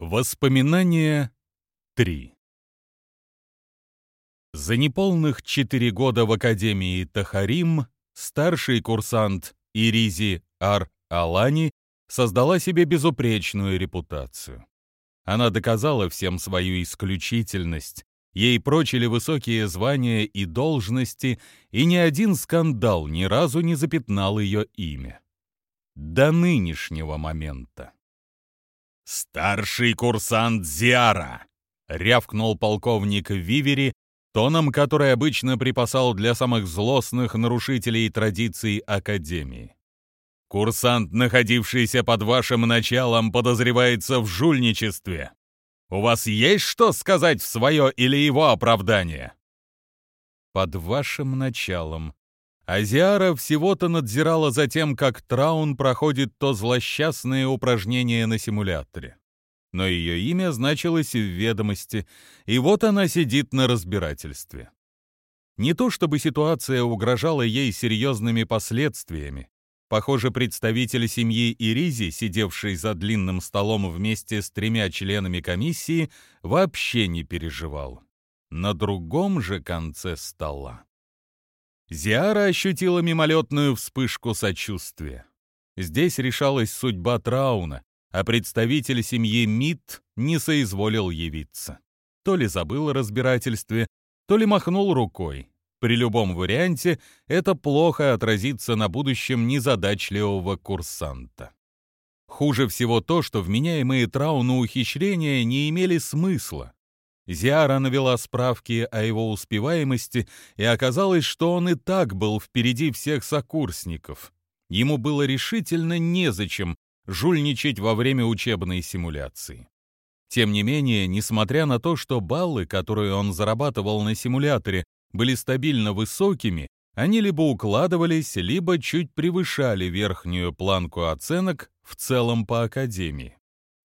Воспоминания 3 За неполных четыре года в Академии Тахарим старший курсант Иризи Ар-Алани создала себе безупречную репутацию. Она доказала всем свою исключительность, ей прочили высокие звания и должности, и ни один скандал ни разу не запятнал ее имя. До нынешнего момента. «Старший курсант Зиара!» — рявкнул полковник Вивери, тоном, который обычно припасал для самых злостных нарушителей традиций Академии. «Курсант, находившийся под вашим началом, подозревается в жульничестве. У вас есть что сказать в свое или его оправдание?» «Под вашим началом», Азиара всего-то надзирала за тем, как Траун проходит то злосчастное упражнение на симуляторе. Но ее имя значилось в ведомости, и вот она сидит на разбирательстве. Не то чтобы ситуация угрожала ей серьезными последствиями. Похоже, представитель семьи Иризи, сидевший за длинным столом вместе с тремя членами комиссии, вообще не переживал. На другом же конце стола Зиара ощутила мимолетную вспышку сочувствия. Здесь решалась судьба Трауна, а представитель семьи Мит не соизволил явиться. То ли забыл о разбирательстве, то ли махнул рукой. При любом варианте это плохо отразится на будущем незадачливого курсанта. Хуже всего то, что вменяемые Трауну ухищрения не имели смысла. Зиара навела справки о его успеваемости, и оказалось, что он и так был впереди всех сокурсников. Ему было решительно незачем жульничать во время учебной симуляции. Тем не менее, несмотря на то, что баллы, которые он зарабатывал на симуляторе, были стабильно высокими, они либо укладывались, либо чуть превышали верхнюю планку оценок в целом по Академии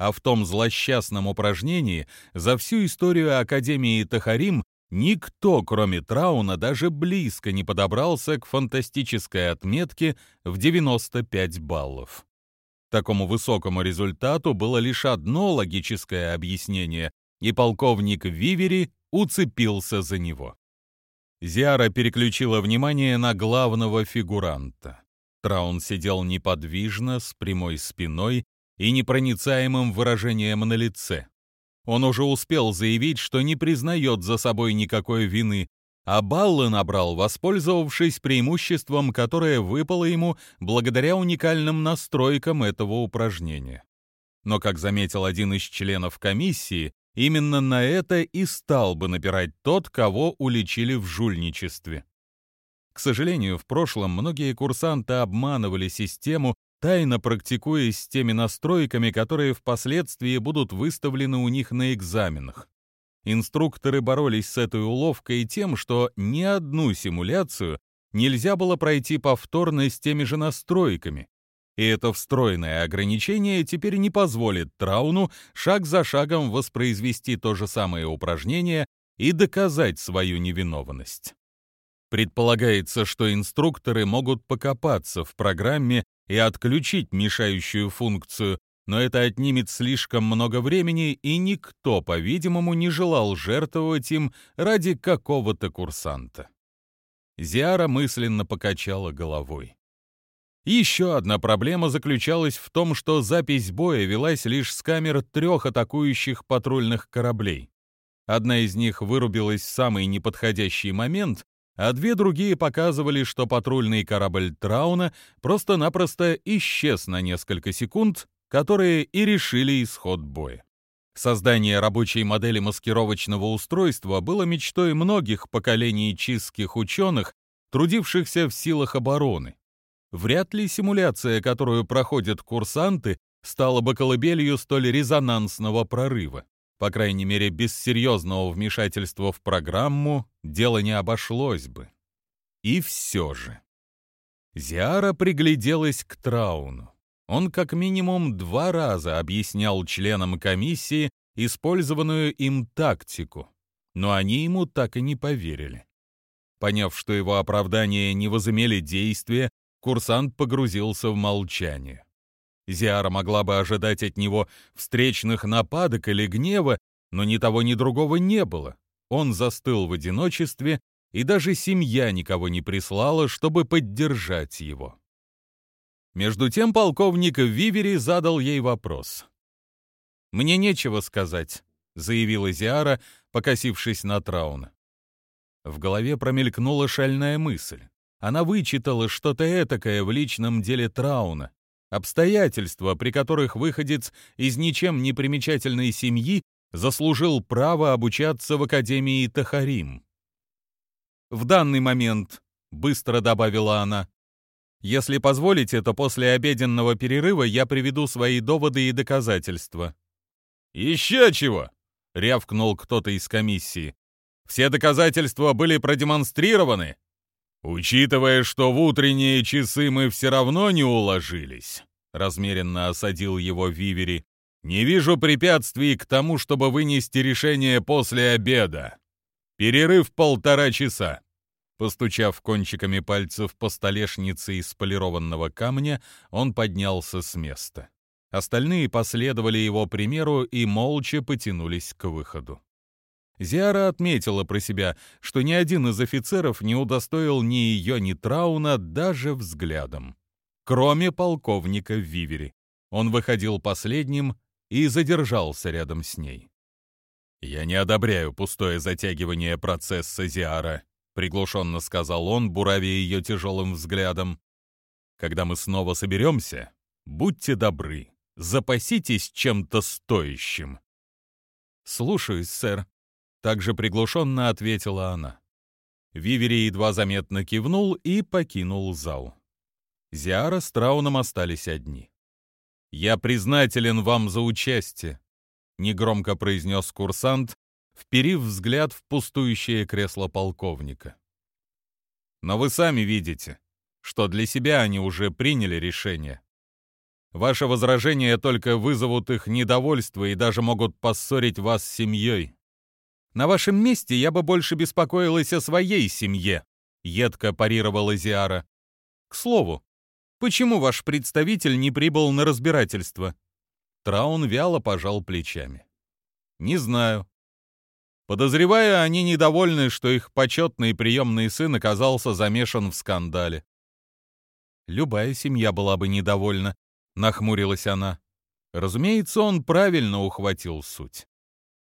а в том злосчастном упражнении за всю историю Академии Тахарим никто, кроме Трауна, даже близко не подобрался к фантастической отметке в 95 баллов. Такому высокому результату было лишь одно логическое объяснение, и полковник Вивери уцепился за него. Зиара переключила внимание на главного фигуранта. Траун сидел неподвижно, с прямой спиной и непроницаемым выражением на лице. Он уже успел заявить, что не признает за собой никакой вины, а баллы набрал, воспользовавшись преимуществом, которое выпало ему благодаря уникальным настройкам этого упражнения. Но, как заметил один из членов комиссии, именно на это и стал бы напирать тот, кого уличили в жульничестве. К сожалению, в прошлом многие курсанты обманывали систему тайно практикуясь с теми настройками, которые впоследствии будут выставлены у них на экзаменах. Инструкторы боролись с этой уловкой тем, что ни одну симуляцию нельзя было пройти повторно с теми же настройками. И это встроенное ограничение теперь не позволит Трауну шаг за шагом воспроизвести то же самое упражнение и доказать свою невиновность. Предполагается, что инструкторы могут покопаться в программе и отключить мешающую функцию, но это отнимет слишком много времени, и никто, по-видимому, не желал жертвовать им ради какого-то курсанта. Зиара мысленно покачала головой. Еще одна проблема заключалась в том, что запись боя велась лишь с камер трех атакующих патрульных кораблей. Одна из них вырубилась в самый неподходящий момент, а две другие показывали, что патрульный корабль Трауна просто-напросто исчез на несколько секунд, которые и решили исход боя. Создание рабочей модели маскировочного устройства было мечтой многих поколений чистских ученых, трудившихся в силах обороны. Вряд ли симуляция, которую проходят курсанты, стала бы колыбелью столь резонансного прорыва. По крайней мере, без серьезного вмешательства в программу дело не обошлось бы. И все же. Зиара пригляделась к Трауну. Он как минимум два раза объяснял членам комиссии использованную им тактику, но они ему так и не поверили. Поняв, что его оправдания не возымели действия, курсант погрузился в молчание. Зиара могла бы ожидать от него встречных нападок или гнева, но ни того, ни другого не было. Он застыл в одиночестве, и даже семья никого не прислала, чтобы поддержать его. Между тем полковник Вивери задал ей вопрос. «Мне нечего сказать», — заявила Зиара, покосившись на Трауна. В голове промелькнула шальная мысль. Она вычитала что-то этакое в личном деле Трауна, обстоятельства, при которых выходец из ничем не примечательной семьи заслужил право обучаться в Академии Тахарим. «В данный момент», — быстро добавила она, — «если позволите, то после обеденного перерыва я приведу свои доводы и доказательства». «Еще чего!» — рявкнул кто-то из комиссии. «Все доказательства были продемонстрированы?» «Учитывая, что в утренние часы мы все равно не уложились», — размеренно осадил его Вивери, «не вижу препятствий к тому, чтобы вынести решение после обеда. Перерыв полтора часа». Постучав кончиками пальцев по столешнице из полированного камня, он поднялся с места. Остальные последовали его примеру и молча потянулись к выходу. Зиара отметила про себя, что ни один из офицеров не удостоил ни ее, ни Трауна даже взглядом. Кроме полковника Вивери. Он выходил последним и задержался рядом с ней. «Я не одобряю пустое затягивание процесса Зиара», — приглушенно сказал он, буравя ее тяжелым взглядом. «Когда мы снова соберемся, будьте добры, запаситесь чем-то стоящим». «Слушаюсь, сэр», также приглушенно ответила она. Вивери едва заметно кивнул и покинул зал. Зиара с Трауном остались одни. «Я признателен вам за участие», — негромко произнес курсант, вперив взгляд в пустующее кресло полковника. «Но вы сами видите, что для себя они уже приняли решение. Ваши возражения только вызовут их недовольство и даже могут поссорить вас с семьей. На вашем месте я бы больше беспокоилась о своей семье», — едко парировала Зиара. «К слову, почему ваш представитель не прибыл на разбирательство?» Траун вяло пожал плечами. «Не знаю. Подозревая, они недовольны, что их почетный приемный сын оказался замешан в скандале. «Любая семья была бы недовольна», — нахмурилась она. Разумеется, он правильно ухватил суть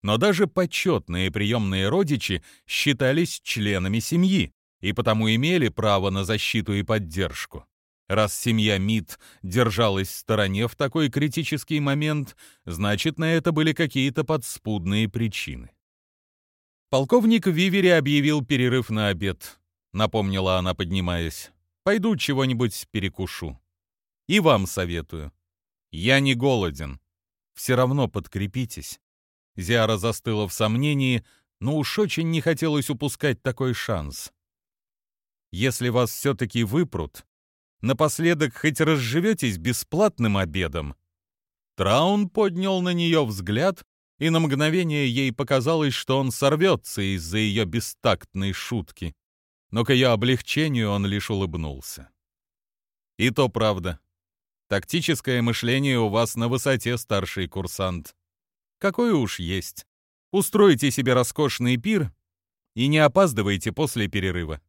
но даже почетные приемные родичи считались членами семьи и потому имели право на защиту и поддержку. Раз семья Мид держалась в стороне в такой критический момент, значит, на это были какие-то подспудные причины. Полковник Вивери объявил перерыв на обед, напомнила она, поднимаясь. Пойду чего-нибудь перекушу. И вам советую. Я не голоден. Все равно подкрепитесь. Зиара застыла в сомнении, но уж очень не хотелось упускать такой шанс. «Если вас все-таки выпрут, напоследок хоть разживетесь бесплатным обедом». Траун поднял на нее взгляд, и на мгновение ей показалось, что он сорвется из-за ее бестактной шутки. Но к ее облегчению он лишь улыбнулся. «И то правда. Тактическое мышление у вас на высоте, старший курсант какое уж есть. Устройте себе роскошный пир и не опаздывайте после перерыва.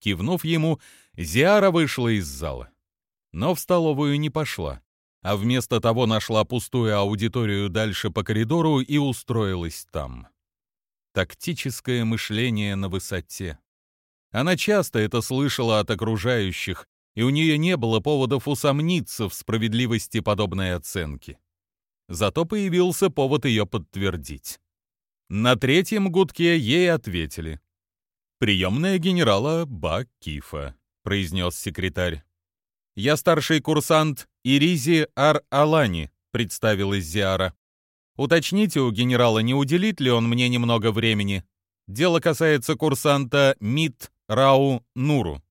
Кивнув ему, Зиара вышла из зала. Но в столовую не пошла, а вместо того нашла пустую аудиторию дальше по коридору и устроилась там. Тактическое мышление на высоте. Она часто это слышала от окружающих, и у нее не было поводов усомниться в справедливости подобной оценки. Зато появился повод ее подтвердить. На третьем гудке ей ответили. «Приемная генерала Бакифа», — произнес секретарь. «Я старший курсант Иризи Ар-Алани», — представилась Зиара. «Уточните у генерала, не уделит ли он мне немного времени. Дело касается курсанта Мит Рау Нуру».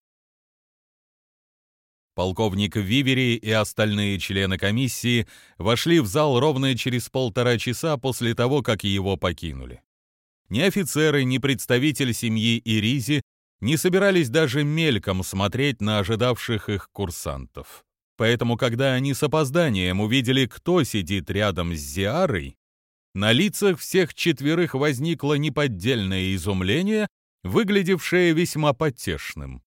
Полковник Вивери и остальные члены комиссии вошли в зал ровно через полтора часа после того, как его покинули. Ни офицеры, ни представитель семьи Иризи не собирались даже мельком смотреть на ожидавших их курсантов. поэтому когда они с опозданием увидели, кто сидит рядом с Зиарой, на лицах всех четверых возникло неподдельное изумление, выглядевшее весьма потешным.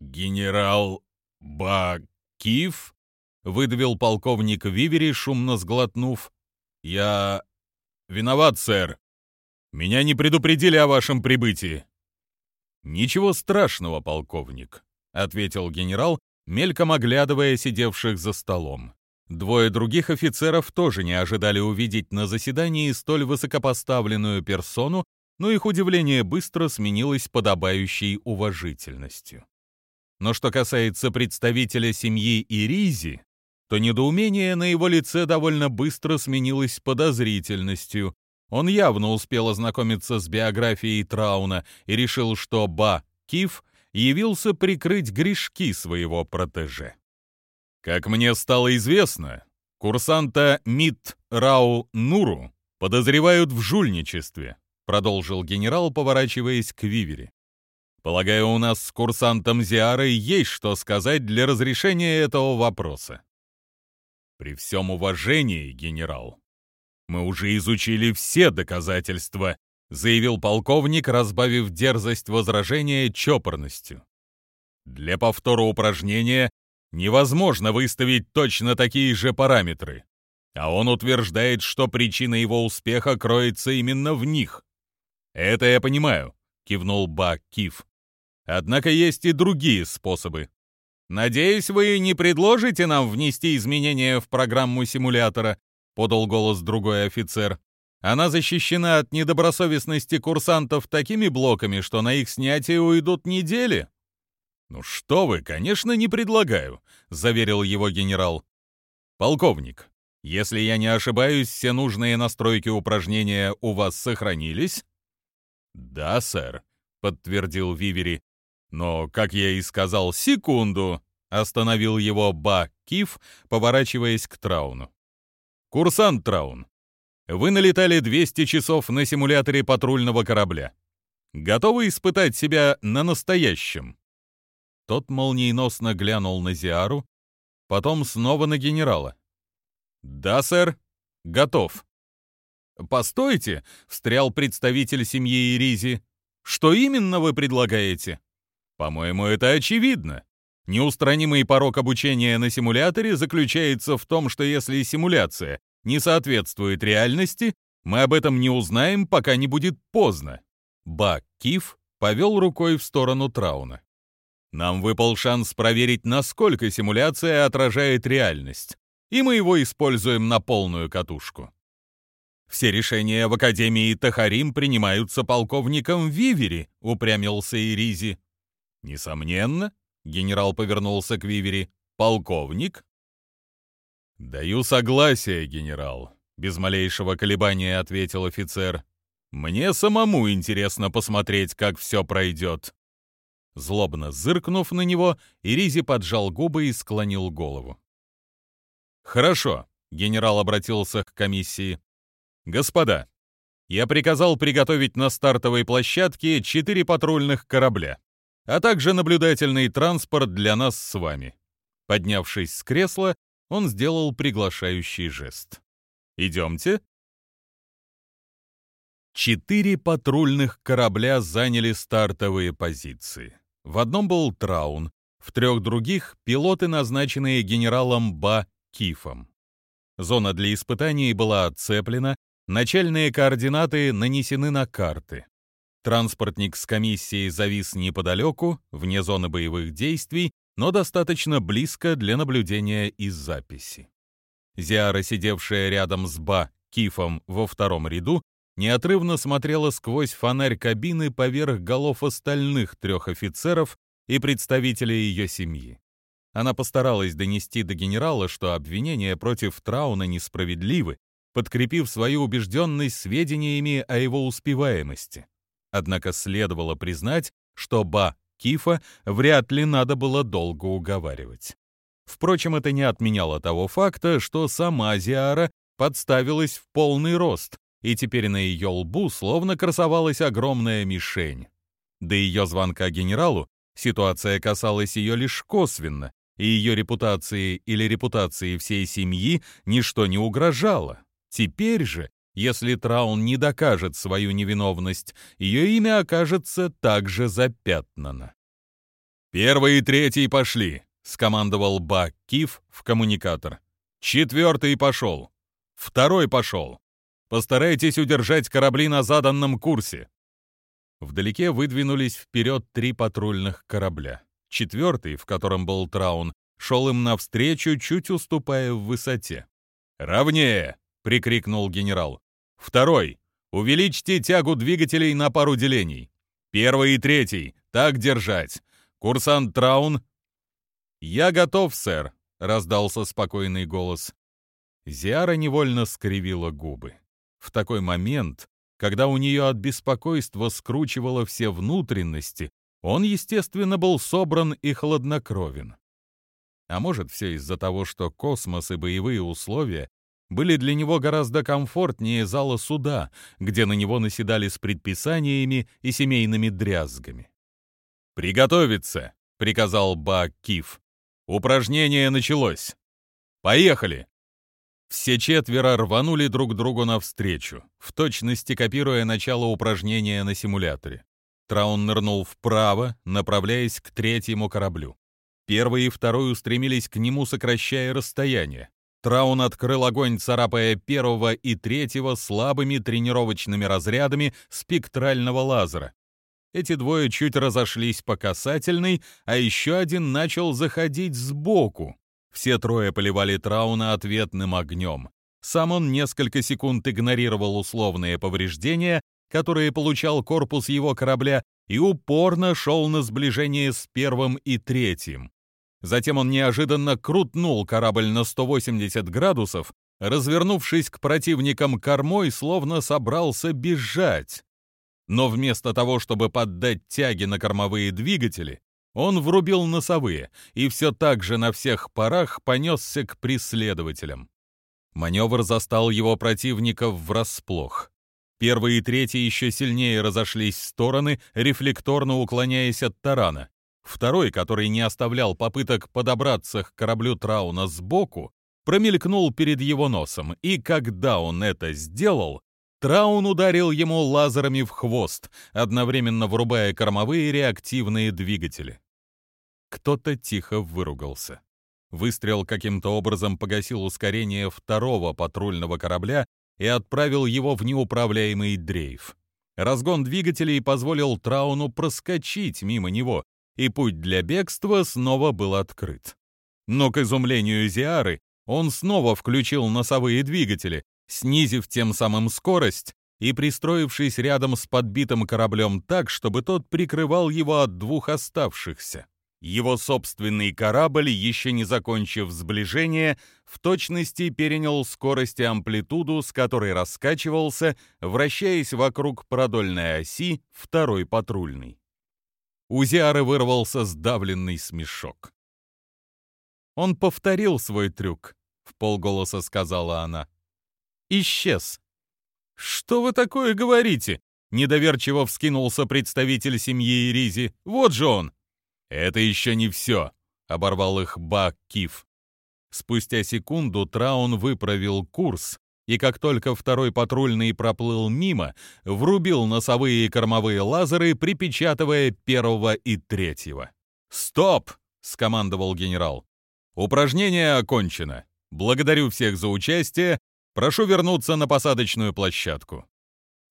«Генерал Бакив?» — выдавил полковник Вивери, шумно сглотнув. «Я... виноват, сэр. Меня не предупредили о вашем прибытии». «Ничего страшного, полковник», — ответил генерал, мельком оглядывая сидевших за столом. Двое других офицеров тоже не ожидали увидеть на заседании столь высокопоставленную персону, но их удивление быстро сменилось подобающей уважительностью. Но что касается представителя семьи Иризи, то недоумение на его лице довольно быстро сменилось подозрительностью. Он явно успел ознакомиться с биографией Трауна и решил, что Ба Киф явился прикрыть грешки своего протеже. Как мне стало известно, курсанта Мит Рау Нуру подозревают в жульничестве, продолжил генерал, поворачиваясь к Вивери. Полагаю, у нас с курсантом Зиарой есть что сказать для разрешения этого вопроса. При всем уважении, генерал, мы уже изучили все доказательства, заявил полковник, разбавив дерзость возражения чопорностью. Для повтора упражнения невозможно выставить точно такие же параметры. А он утверждает, что причина его успеха кроется именно в них. «Это я понимаю», — кивнул Бак Киф. «Однако есть и другие способы. Надеюсь, вы не предложите нам внести изменения в программу симулятора», — подал голос другой офицер. «Она защищена от недобросовестности курсантов такими блоками, что на их снятие уйдут недели». «Ну что вы, конечно, не предлагаю», — заверил его генерал. «Полковник, если я не ошибаюсь, все нужные настройки упражнения у вас сохранились?» «Да, сэр», — подтвердил Вивери. «Но, как я и сказал, секунду!» — остановил его Ба Киф, поворачиваясь к Трауну. «Курсант Траун, вы налетали 200 часов на симуляторе патрульного корабля. Готовы испытать себя на настоящем?» Тот молниеносно глянул на Зиару, потом снова на генерала. «Да, сэр, готов». «Постойте», — встрял представитель семьи Иризи. «Что именно вы предлагаете?» «По-моему, это очевидно. Неустранимый порог обучения на симуляторе заключается в том, что если симуляция не соответствует реальности, мы об этом не узнаем, пока не будет поздно». Бак Киф повел рукой в сторону Трауна. Нам выпал шанс проверить, насколько симуляция отражает реальность, и мы его используем на полную катушку. Все решения в Академии Тахарим принимаются полковником Вивери, упрямился Иризи. Несомненно, генерал повернулся к Вивери. Полковник? Даю согласие, генерал, без малейшего колебания ответил офицер. Мне самому интересно посмотреть, как все пройдет. Злобно зыркнув на него, Иризи поджал губы и склонил голову. «Хорошо», — генерал обратился к комиссии. «Господа, я приказал приготовить на стартовой площадке четыре патрульных корабля, а также наблюдательный транспорт для нас с вами». Поднявшись с кресла, он сделал приглашающий жест. «Идемте». Четыре патрульных корабля заняли стартовые позиции. В одном был Траун, в трех других — пилоты, назначенные генералом Ба Кифом. Зона для испытаний была отцеплена, начальные координаты нанесены на карты. Транспортник с комиссией завис неподалеку, вне зоны боевых действий, но достаточно близко для наблюдения и записи. Зиара, сидевшая рядом с Ба Кифом во втором ряду, неотрывно смотрела сквозь фонарь кабины поверх голов остальных трех офицеров и представителей ее семьи. Она постаралась донести до генерала, что обвинения против Трауна несправедливы, подкрепив свою убежденность сведениями о его успеваемости. Однако следовало признать, что Ба Кифа вряд ли надо было долго уговаривать. Впрочем, это не отменяло того факта, что сама Зиара подставилась в полный рост, и теперь на ее лбу словно красовалась огромная мишень. До ее звонка генералу ситуация касалась ее лишь косвенно, и ее репутации или репутации всей семьи ничто не угрожало. Теперь же, если Траун не докажет свою невиновность, ее имя окажется также запятнано. «Первый и третий пошли», — скомандовал Бак Киф в коммуникатор. «Четвертый пошел. Второй пошел. Постарайтесь удержать корабли на заданном курсе». Вдалеке выдвинулись вперед три патрульных корабля. Четвертый, в котором был Траун, шел им навстречу, чуть уступая в высоте. «Ровнее!» — прикрикнул генерал. «Второй! Увеличьте тягу двигателей на пару делений. Первый и третий! Так держать! Курсант Траун!» «Я готов, сэр!» — раздался спокойный голос. Зиара невольно скривила губы. В такой момент, когда у нее от беспокойства скручивало все внутренности, он, естественно, был собран и хладнокровен. А может, все из-за того, что космос и боевые условия были для него гораздо комфортнее зала суда, где на него наседали с предписаниями и семейными дрязгами. «Приготовиться!» — приказал Ба Киф. «Упражнение началось! Поехали!» Все четверо рванули друг другу навстречу, в точности копируя начало упражнения на симуляторе. Траун нырнул вправо, направляясь к третьему кораблю. Первый и второй устремились к нему, сокращая расстояние. Траун открыл огонь, царапая первого и третьего слабыми тренировочными разрядами спектрального лазера. Эти двое чуть разошлись по касательной, а еще один начал заходить сбоку. Все трое поливали Трауна ответным огнем. Сам он несколько секунд игнорировал условные повреждения, которые получал корпус его корабля, и упорно шел на сближение с первым и третьим. Затем он неожиданно крутнул корабль на 180 градусов, развернувшись к противникам кормой, словно собрался бежать. Но вместо того, чтобы поддать тяги на кормовые двигатели, он врубил носовые и все так же на всех парах понесся к преследователям. Маневр застал его противников врасплох. Первый и третий еще сильнее разошлись в стороны, рефлекторно уклоняясь от тарана. Второй, который не оставлял попыток подобраться к кораблю Трауна сбоку, промелькнул перед его носом, и когда он это сделал, Траун ударил ему лазерами в хвост, одновременно врубая кормовые реактивные двигатели. Кто-то тихо выругался. Выстрел каким-то образом погасил ускорение второго патрульного корабля и отправил его в неуправляемый дрейф. Разгон двигателей позволил Трауну проскочить мимо него, и путь для бегства снова был открыт. Но, к изумлению Зиары, он снова включил носовые двигатели, снизив тем самым скорость и пристроившись рядом с подбитым кораблем так, чтобы тот прикрывал его от двух оставшихся. Его собственный корабль, еще не закончив сближение, в точности перенял скорость и амплитуду, с которой раскачивался, вращаясь вокруг продольной оси второй патрульный. У Зиары вырвался сдавленный смешок. «Он повторил свой трюк», — в полголоса сказала она. «Исчез». «Что вы такое говорите?» — недоверчиво вскинулся представитель семьи Иризи. «Вот же он!» «Это еще не все», — оборвал их Бак Киф. Спустя секунду Траун выправил курс, и как только второй патрульный проплыл мимо, врубил носовые и кормовые лазеры, припечатывая первого и третьего. «Стоп!» — скомандовал генерал. «Упражнение окончено. Благодарю всех за участие. Прошу вернуться на посадочную площадку.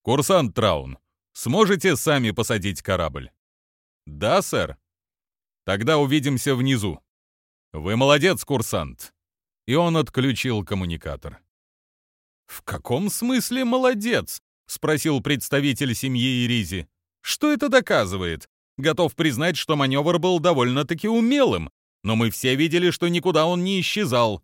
Курсант Траун, сможете сами посадить корабль?» «Да, сэр», Тогда увидимся внизу. Вы молодец, курсант. И он отключил коммуникатор. В каком смысле молодец? спросил представитель семьи Иризи. Что это доказывает? Готов признать, что маневр был довольно-таки умелым, но мы все видели, что никуда он не исчезал.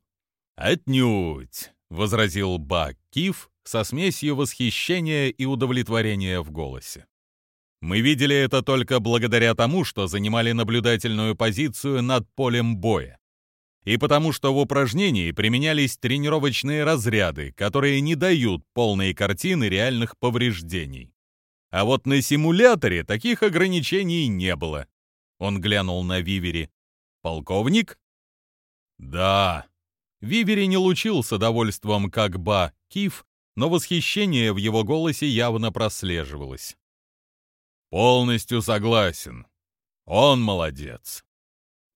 Отнюдь, возразил Бак Киф со смесью восхищения и удовлетворения в голосе. Мы видели это только благодаря тому, что занимали наблюдательную позицию над полем боя. И потому что в упражнении применялись тренировочные разряды, которые не дают полной картины реальных повреждений. А вот на симуляторе таких ограничений не было. Он глянул на Вивери. «Полковник?» Да. Вивери не лучился довольством как Ба Киф, но восхищение в его голосе явно прослеживалось. Полностью согласен. Он молодец.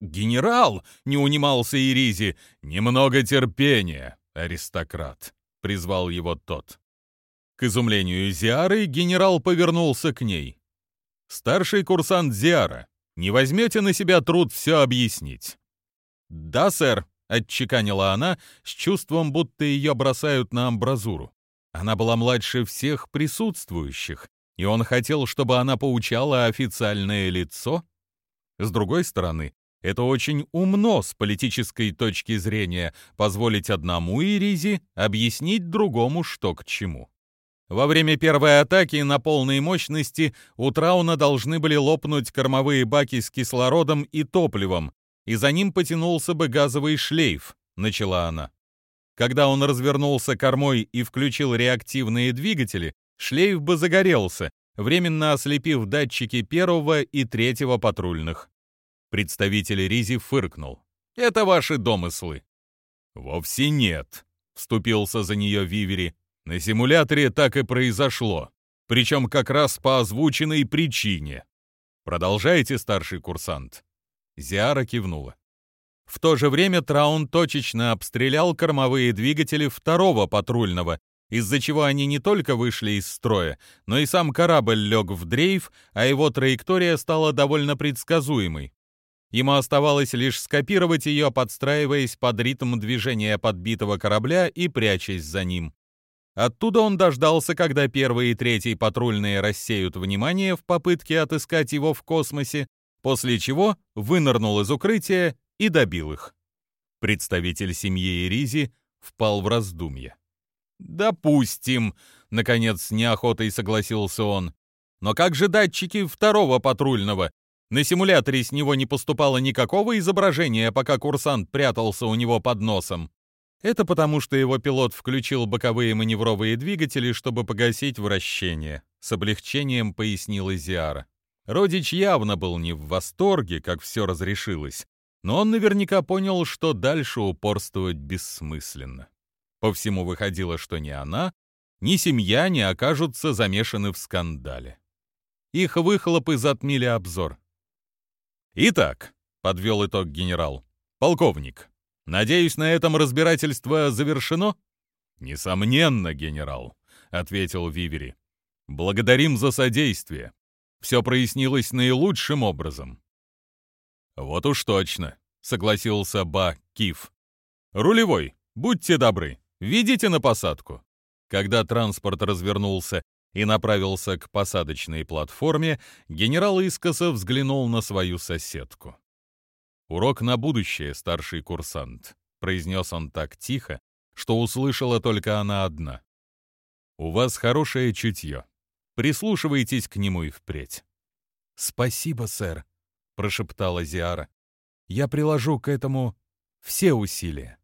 Генерал, не унимался Иризи, немного терпения, аристократ, призвал его тот. К изумлению Зиары генерал повернулся к ней. Старший курсант Зиара, не возьмете на себя труд все объяснить? Да, сэр, отчеканила она с чувством, будто ее бросают на амбразуру. Она была младше всех присутствующих, и он хотел, чтобы она поучала официальное лицо. С другой стороны, это очень умно с политической точки зрения позволить одному Иризе объяснить другому, что к чему. Во время первой атаки на полной мощности у Трауна должны были лопнуть кормовые баки с кислородом и топливом, и за ним потянулся бы газовый шлейф, начала она. Когда он развернулся кормой и включил реактивные двигатели, шлейф бы загорелся, временно ослепив датчики первого и третьего патрульных. Представитель Ризи фыркнул. «Это ваши домыслы». «Вовсе нет», — вступился за нее Вивери. «На симуляторе так и произошло, причем как раз по озвученной причине. Продолжайте, старший курсант». Зиара кивнула. В то же время Траун точечно обстрелял кормовые двигатели второго патрульного, из-за чего они не только вышли из строя, но и сам корабль лег в дрейф, а его траектория стала довольно предсказуемой. Ему оставалось лишь скопировать ее, подстраиваясь под ритм движения подбитого корабля и прячась за ним. Оттуда он дождался, когда первый и третий патрульные рассеют внимание в попытке отыскать его в космосе, после чего вынырнул из укрытия и добил их. Представитель семьи Иризи впал в раздумье. «Допустим», — наконец неохотой согласился он. «Но как же датчики второго патрульного? На симуляторе с него не поступало никакого изображения, пока курсант прятался у него под носом. Это потому, что его пилот включил боковые маневровые двигатели, чтобы погасить вращение. С облегчением пояснила Зиара. Родич явно был не в восторге, как все разрешилось, но он наверняка понял, что дальше упорствовать бессмысленно. По всему выходило, что ни она, ни семья не окажутся замешаны в скандале. Их выхлопы затмили обзор. «Итак», — подвел итог генерал, — «полковник, надеюсь, на этом разбирательство завершено?» «Несомненно, генерал», — ответил Вивери. «Благодарим за содействие. Все прояснилось наилучшим образом». «Вот уж точно», — согласился Ба Киф. «Рулевой, будьте добры, ведите на посадку». Когда транспорт развернулся и направился к посадочной платформе, генерал искоса взглянул на свою соседку. «Урок на будущее, старший курсант», — произнес он так тихо, что услышала только она одна. «У вас хорошее чутье. Прислушивайтесь к нему и впредь». «Спасибо, сэр», — прошептала Зиара. «Я приложу к этому все усилия».